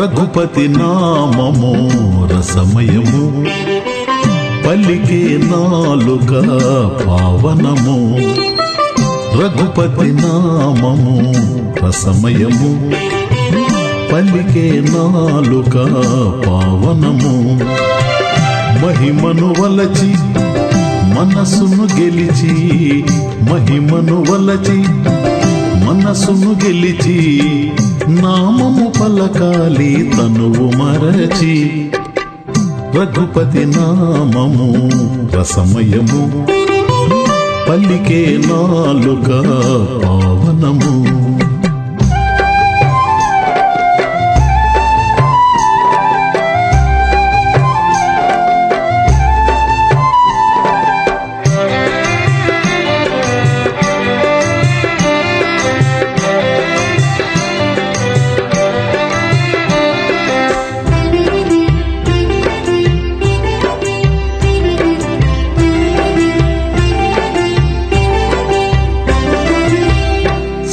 రఘుపతి నామము రసమయము. పలికే నాలుక పావనము. రఘుపతి నామము రసమయము. పలికే నాలుక పావనము. మహిమను వలచి మనసును గెలిచి మహిమను వలచి మనసును గెలిచి నామము పలకాలి తనువు మరచి రఘుపతి నామము రసమయము పలికే నాలుక పావనము.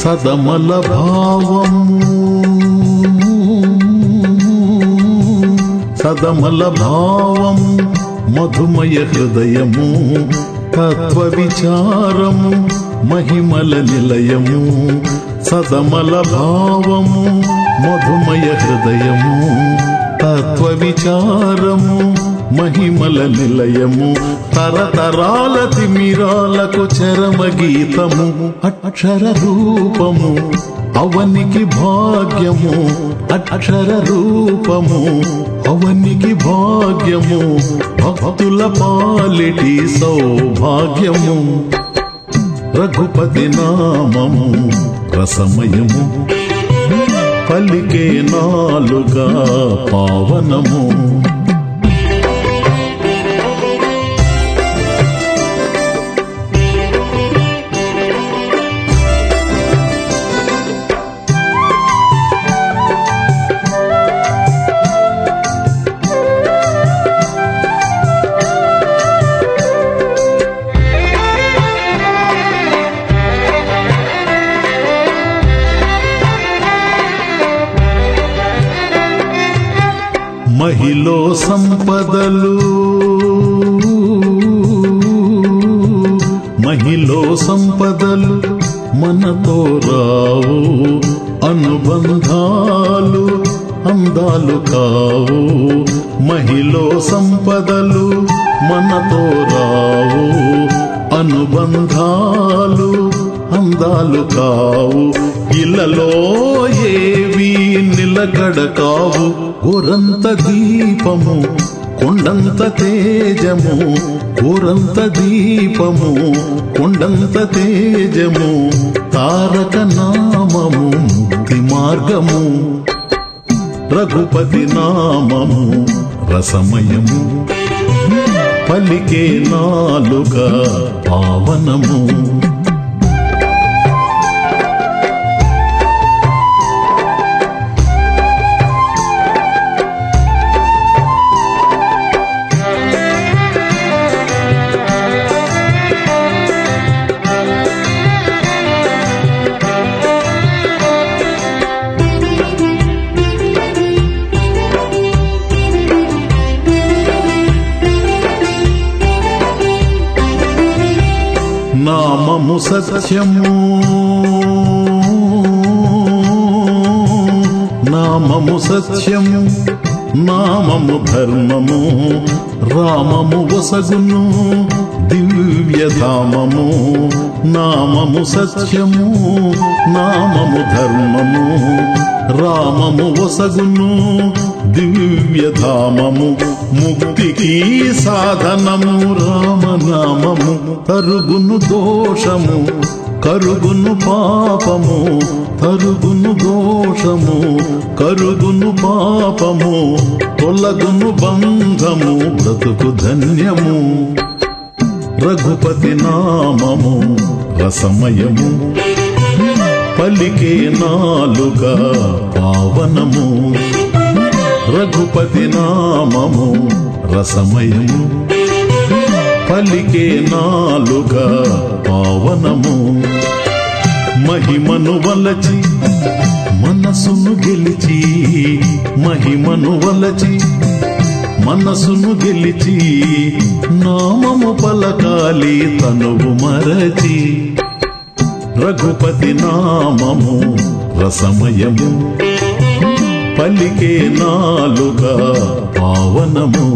సదమల భావము. సదమల భావం మధుమయ హృదయము తత్వ విచారము మహిమల నిలయము. సదమల భావము మధుమయ హృదయము తత్వ విచారము మహిమల నిలయము తరతరాల తిమిరాలకు చరమ గీతము అక్షర రూపము అవనికి భాగ్యము అక్షర రూపము అవనికి భాగ్యము భక్తుల పాలిటి సౌభాగ్యము రఘుపతి నామము రసమయము పలికే నాలుగా పావనము. మహిళ సంపదలు. మహిళ సంపదలు మనతో రావు అనుబంధాలు అందాలు కావు. మహిళ సంపదలు మనతో రావు అనుబంధాలు అందాలు కావు. ఇళ్ళలో ఏ నిలకడ కావు గోరంత దీపము కొండంత తేజము గోరంత దీపము కొండంత తేజము తారక నామము ముక్తి మార్గము రఘుపతి నామము రసమయము పలికే నాలుగా పావనము. సత్యము. నామము సత్యము నామము ధర్మము రామము వసగును. దివ్యధామము నామము సత్యము నామము ధర్మము రామము వసగును దివ్యధామము ముక్తికి సాధనము రామనామము తరుగును దోషము కరుగును పాపము తరుగును దోషము కరుగును పాపము తొలగును బంధము బ్రతుకు ధన్యము. రఘుపతి నామము రసమయము. పలికే నాలుక పావనము. రఘుపతి నామము రసమయము. పలికే నాలుక పావనము. మహిమను వలచి మనసును గెలిచి మహిమను వలచి మనసును గెలిచి నామము పలకాలి తనువు మరచి. రఘుపతి నామము రసమయము పలికే నాలుగా పావనము.